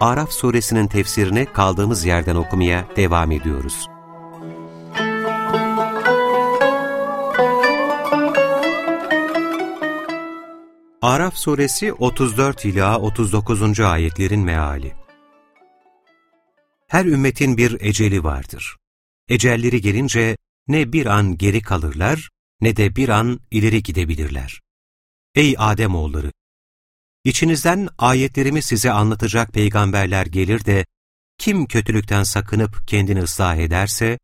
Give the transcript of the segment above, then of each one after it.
Araf suresinin tefsirini kaldığımız yerden okumaya devam ediyoruz. Araf suresi 34 ila 39. ayetlerin meali. Her ümmetin bir eceli vardır. Ecelleri gelince ne bir an geri kalırlar ne de bir an ileri gidebilirler. Ey Ademoğulları! İçinizden ayetlerimi size anlatacak peygamberler gelir de, kim kötülükten sakınıp kendini ıslah ederse,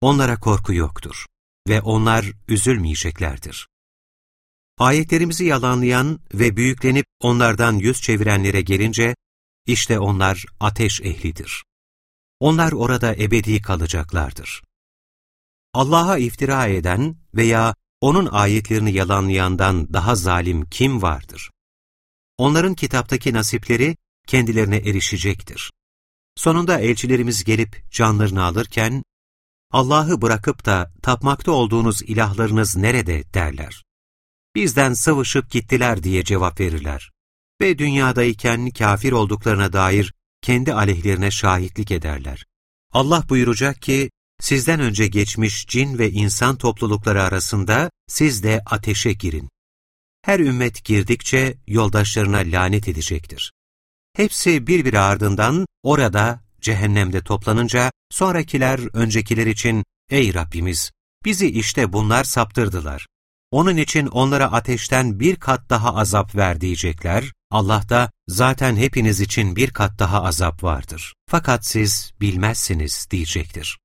onlara korku yoktur ve onlar üzülmeyeceklerdir. Ayetlerimizi yalanlayan ve büyüklenip onlardan yüz çevirenlere gelince, işte onlar ateş ehlidir. Onlar orada ebedi kalacaklardır. Allah'a iftira eden veya onun ayetlerini yalanlayandan daha zalim kim vardır? Onların kitaptaki nasipleri kendilerine erişecektir. Sonunda elçilerimiz gelip canlarını alırken, Allah'ı bırakıp da tapmakta olduğunuz ilahlarınız nerede derler. Bizden sıvışıp gittiler diye cevap verirler. Ve dünyadayken kafir olduklarına dair kendi aleyhlerine şahitlik ederler. Allah buyuracak ki, sizden önce geçmiş cin ve insan toplulukları arasında siz de ateşe girin. Her ümmet girdikçe yoldaşlarına lanet edecektir. Hepsi birbiri ardından orada, cehennemde toplanınca, sonrakiler öncekiler için, ''Ey Rabbimiz, bizi işte bunlar saptırdılar. Onun için onlara ateşten bir kat daha azap ver.'' diyecekler. Allah da, ''Zaten hepiniz için bir kat daha azap vardır. Fakat siz bilmezsiniz.'' diyecektir.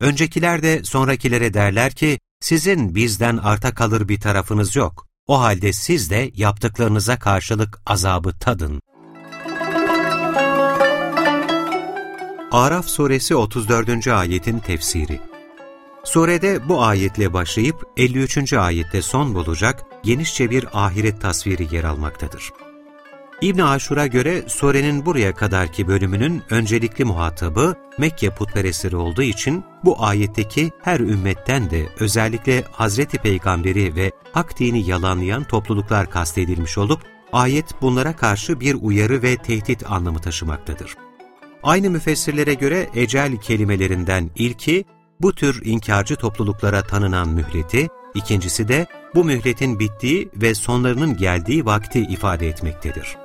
Öncekiler de sonrakilere derler ki, sizin bizden arta kalır bir tarafınız yok. O halde siz de yaptıklarınıza karşılık azabı tadın. Araf suresi 34. ayetin tefsiri Surede bu ayetle başlayıp 53. ayette son bulacak genişçe bir ahiret tasviri yer almaktadır. İbn Aşur'a göre surenin buraya kadarki bölümünün öncelikli muhatabı Mekke putperestleri olduğu için bu ayetteki her ümmetten de özellikle Hazreti Peygamberi ve hak dini yalanlayan topluluklar kastedilmiş olup ayet bunlara karşı bir uyarı ve tehdit anlamı taşımaktadır. Aynı müfessirlere göre ecel kelimelerinden ilki bu tür inkarcı topluluklara tanınan mühleti, ikincisi de bu mühletin bittiği ve sonlarının geldiği vakti ifade etmektedir.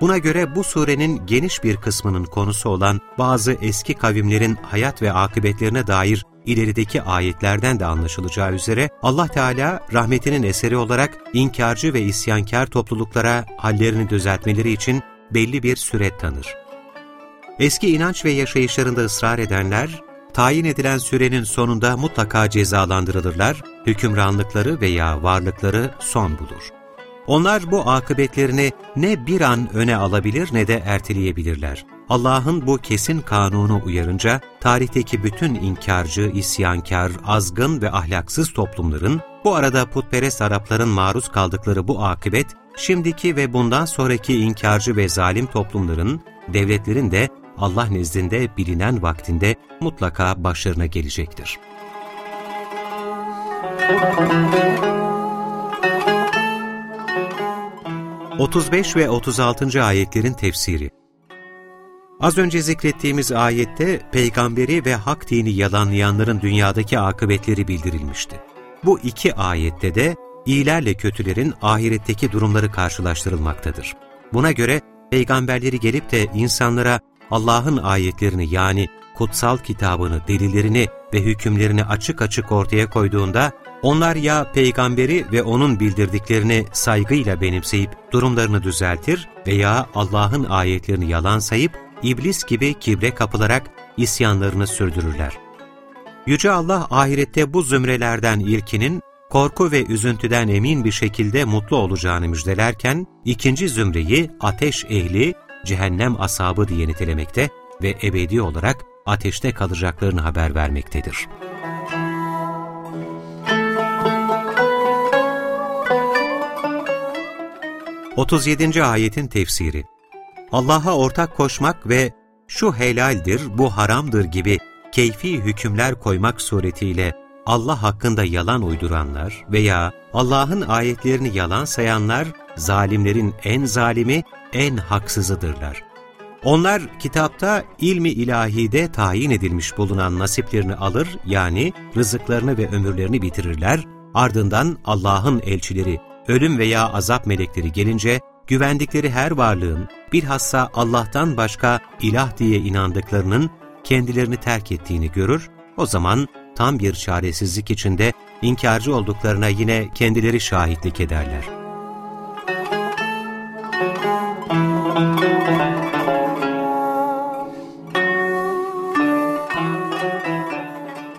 Buna göre bu surenin geniş bir kısmının konusu olan bazı eski kavimlerin hayat ve akıbetlerine dair ilerideki ayetlerden de anlaşılacağı üzere Allah Teala rahmetinin eseri olarak inkarcı ve isyankar topluluklara hallerini düzeltmeleri için belli bir süre tanır. Eski inanç ve yaşayışlarında ısrar edenler, tayin edilen sürenin sonunda mutlaka cezalandırılırlar, hükümranlıkları veya varlıkları son bulur. Onlar bu akıbetlerini ne bir an öne alabilir ne de erteleyebilirler. Allah'ın bu kesin kanunu uyarınca, tarihteki bütün inkarcı, isyankar, azgın ve ahlaksız toplumların, bu arada putperest Arapların maruz kaldıkları bu akıbet, şimdiki ve bundan sonraki inkarcı ve zalim toplumların, devletlerin de Allah nezdinde bilinen vaktinde mutlaka başlarına gelecektir. Müzik 35 ve 36. ayetlerin tefsiri Az önce zikrettiğimiz ayette peygamberi ve hak dini yalanlayanların dünyadaki akıbetleri bildirilmişti. Bu iki ayette de iyilerle kötülerin ahiretteki durumları karşılaştırılmaktadır. Buna göre peygamberleri gelip de insanlara Allah'ın ayetlerini yani kutsal kitabını, delillerini ve hükümlerini açık açık ortaya koyduğunda onlar ya peygamberi ve onun bildirdiklerini saygıyla benimseyip durumlarını düzeltir veya Allah'ın ayetlerini yalan sayıp iblis gibi kibre kapılarak isyanlarını sürdürürler. Yüce Allah ahirette bu zümrelerden ilkinin korku ve üzüntüden emin bir şekilde mutlu olacağını müjdelerken, ikinci zümreyi ateş ehli, cehennem asabı diye nitelemekte ve ebedi olarak ateşte kalacaklarını haber vermektedir. 37. ayetin tefsiri Allah'a ortak koşmak ve şu helaldir, bu haramdır gibi keyfi hükümler koymak suretiyle Allah hakkında yalan uyduranlar veya Allah'ın ayetlerini yalan sayanlar, zalimlerin en zalimi, en haksızıdırlar. Onlar kitapta ilmi ilahide tayin edilmiş bulunan nasiplerini alır yani rızıklarını ve ömürlerini bitirirler, ardından Allah'ın elçileri, ölüm veya azap melekleri gelince güvendikleri her varlığın bilhassa Allah'tan başka ilah diye inandıklarının kendilerini terk ettiğini görür, o zaman tam bir çaresizlik içinde inkarcı olduklarına yine kendileri şahitlik ederler.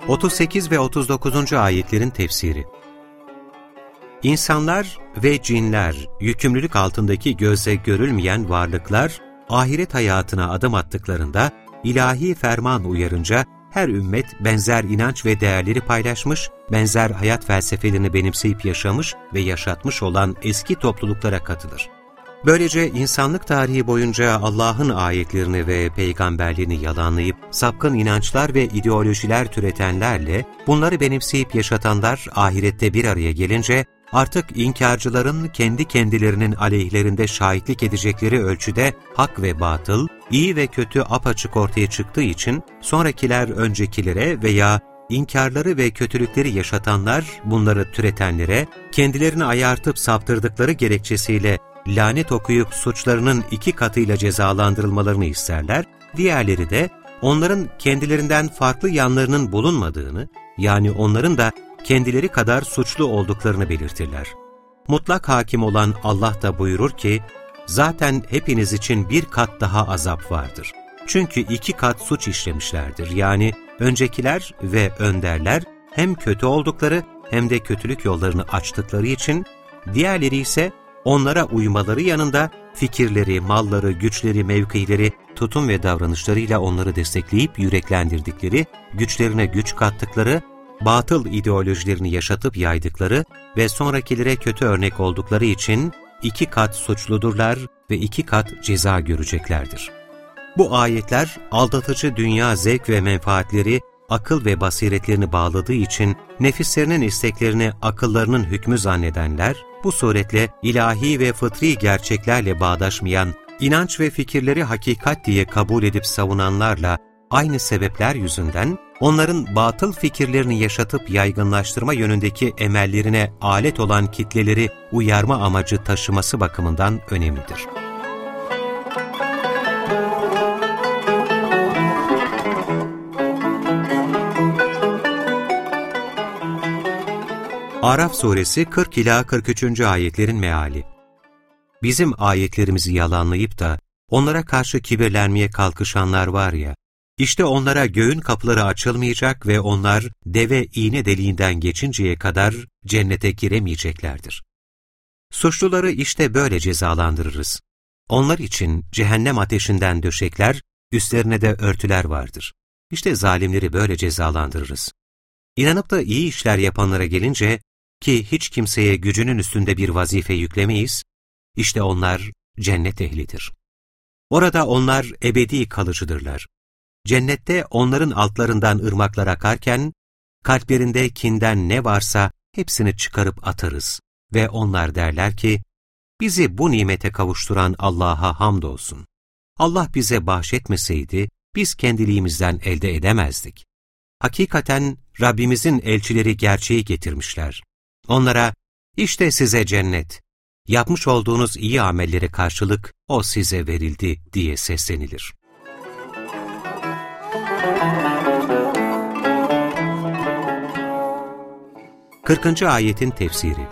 Otuz sekiz ve otuz dokuzuncu ayetlerin tefsiri İnsanlar ve cinler, yükümlülük altındaki gözle görülmeyen varlıklar, ahiret hayatına adım attıklarında, ilahi ferman uyarınca her ümmet benzer inanç ve değerleri paylaşmış, benzer hayat felsefelerini benimseyip yaşamış ve yaşatmış olan eski topluluklara katılır. Böylece insanlık tarihi boyunca Allah'ın ayetlerini ve peygamberliğini yalanlayıp sapkın inançlar ve ideolojiler türetenlerle bunları benimseyip yaşatanlar ahirette bir araya gelince artık inkarcıların kendi kendilerinin aleyhlerinde şahitlik edecekleri ölçüde hak ve batıl, iyi ve kötü apaçık ortaya çıktığı için sonrakiler öncekilere veya inkarları ve kötülükleri yaşatanlar bunları türetenlere kendilerini ayartıp saptırdıkları gerekçesiyle lanet okuyup suçlarının iki katıyla cezalandırılmalarını isterler, diğerleri de onların kendilerinden farklı yanlarının bulunmadığını, yani onların da kendileri kadar suçlu olduklarını belirtirler. Mutlak hakim olan Allah da buyurur ki, zaten hepiniz için bir kat daha azap vardır. Çünkü iki kat suç işlemişlerdir. Yani öncekiler ve önderler hem kötü oldukları hem de kötülük yollarını açtıkları için, diğerleri ise onlara uymaları yanında fikirleri, malları, güçleri, mevkileri, tutum ve davranışlarıyla onları destekleyip yüreklendirdikleri, güçlerine güç kattıkları batıl ideolojilerini yaşatıp yaydıkları ve sonrakilere kötü örnek oldukları için iki kat suçludurlar ve iki kat ceza göreceklerdir. Bu ayetler aldatıcı dünya zevk ve menfaatleri akıl ve basiretlerini bağladığı için nefislerinin isteklerini akıllarının hükmü zannedenler, bu suretle ilahi ve fıtri gerçeklerle bağdaşmayan, inanç ve fikirleri hakikat diye kabul edip savunanlarla aynı sebepler yüzünden onların batıl fikirlerini yaşatıp yaygınlaştırma yönündeki emellerine alet olan kitleleri uyarma amacı taşıması bakımından önemlidir. Araf suresi 40 ila 43. ayetlerin meali. Bizim ayetlerimizi yalanlayıp da onlara karşı kibirlenmeye kalkışanlar var ya, işte onlara göğün kapıları açılmayacak ve onlar deve iğne deliğinden geçinceye kadar cennete giremeyeceklerdir. Suçluları işte böyle cezalandırırız. Onlar için cehennem ateşinden döşekler, üstlerine de örtüler vardır. İşte zalimleri böyle cezalandırırız. İnanıp da iyi işler yapanlara gelince, ki hiç kimseye gücünün üstünde bir vazife yüklemeyiz, işte onlar cennet ehlidir. Orada onlar ebedi kalıcıdırlar. Cennette onların altlarından ırmaklar akarken, kalplerinde kinden ne varsa hepsini çıkarıp atarız ve onlar derler ki, bizi bu nimete kavuşturan Allah'a hamdolsun. Allah bize bahşetmeseydi, biz kendiliğimizden elde edemezdik. Hakikaten Rabbimizin elçileri gerçeği getirmişler. Onlara, işte size cennet, yapmış olduğunuz iyi amelleri karşılık o size verildi diye seslenilir. 40. ayetin tefsiri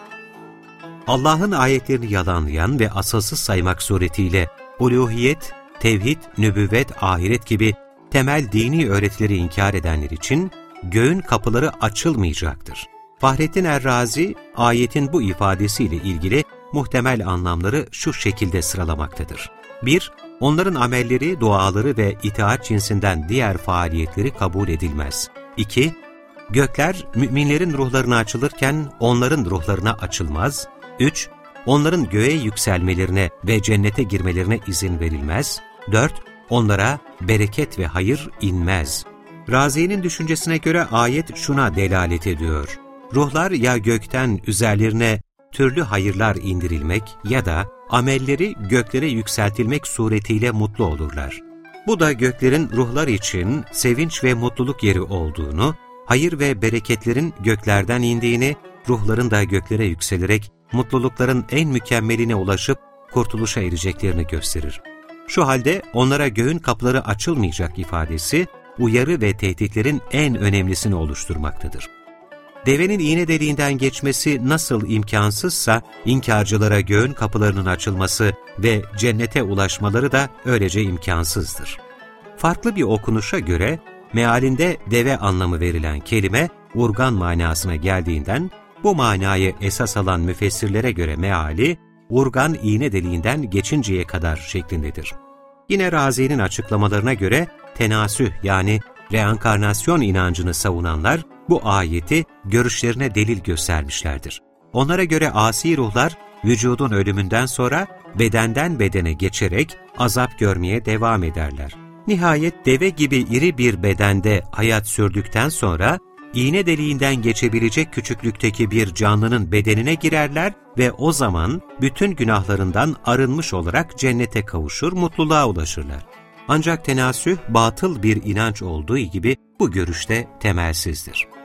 Allah'ın ayetlerini yalanlayan ve asılsız saymak suretiyle uluhiyet, tevhid, nübüvvet, ahiret gibi temel dini öğretileri inkar edenler için göğün kapıları açılmayacaktır. Fahrettin Errazi, ayetin bu ifadesiyle ilgili muhtemel anlamları şu şekilde sıralamaktadır. 1- Onların amelleri, duaları ve itaat cinsinden diğer faaliyetleri kabul edilmez. 2. Gökler, müminlerin ruhlarına açılırken onların ruhlarına açılmaz. 3. Onların göğe yükselmelerine ve cennete girmelerine izin verilmez. 4. Onlara bereket ve hayır inmez. Razi'nin düşüncesine göre ayet şuna delalet ediyor. Ruhlar ya gökten üzerlerine türlü hayırlar indirilmek ya da amelleri göklere yükseltilmek suretiyle mutlu olurlar. Bu da göklerin ruhlar için sevinç ve mutluluk yeri olduğunu, hayır ve bereketlerin göklerden indiğini, ruhların da göklere yükselerek mutlulukların en mükemmeline ulaşıp kurtuluşa ereceklerini gösterir. Şu halde onlara göğün kapıları açılmayacak ifadesi, uyarı ve tehditlerin en önemlisini oluşturmaktadır. Devenin iğne deliğinden geçmesi nasıl imkansızsa, inkarcılara göğün kapılarının açılması ve cennete ulaşmaları da öylece imkansızdır. Farklı bir okunuşa göre, mealinde deve anlamı verilen kelime, urgan manasına geldiğinden, bu manayı esas alan müfessirlere göre meali, urgan iğne deliğinden geçinceye kadar şeklindedir. Yine Razi'nin açıklamalarına göre tenasüh yani reenkarnasyon inancını savunanlar bu ayeti görüşlerine delil göstermişlerdir. Onlara göre asi ruhlar vücudun ölümünden sonra bedenden bedene geçerek azap görmeye devam ederler. Nihayet deve gibi iri bir bedende hayat sürdükten sonra iğne deliğinden geçebilecek küçüklükteki bir canlının bedenine girerler ve o zaman bütün günahlarından arınmış olarak cennete kavuşur, mutluluğa ulaşırlar. Ancak tenasüh batıl bir inanç olduğu gibi bu görüşte temelsizdir.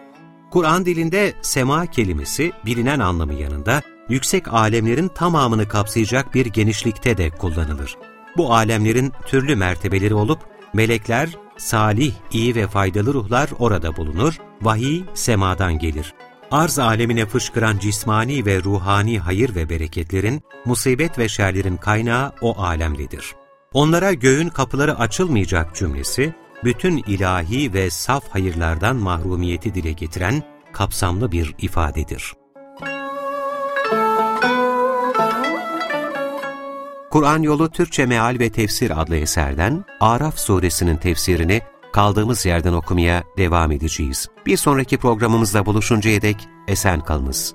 Kur'an dilinde sema kelimesi bilinen anlamı yanında yüksek alemlerin tamamını kapsayacak bir genişlikte de kullanılır. Bu alemlerin türlü mertebeleri olup melekler, salih, iyi ve faydalı ruhlar orada bulunur, vahiy semadan gelir. Arz alemine fışkıran cismani ve ruhani hayır ve bereketlerin, musibet ve şerlerin kaynağı o alemdedir. Onlara göğün kapıları açılmayacak cümlesi, bütün ilahi ve saf hayırlardan mahrumiyeti dile getiren kapsamlı bir ifadedir. Kur'an Yolu Türkçe Meal ve Tefsir adlı eserden Araf suresinin tefsirini kaldığımız yerden okumaya devam edeceğiz. Bir sonraki programımızda buluşuncaya dek esen kalınız.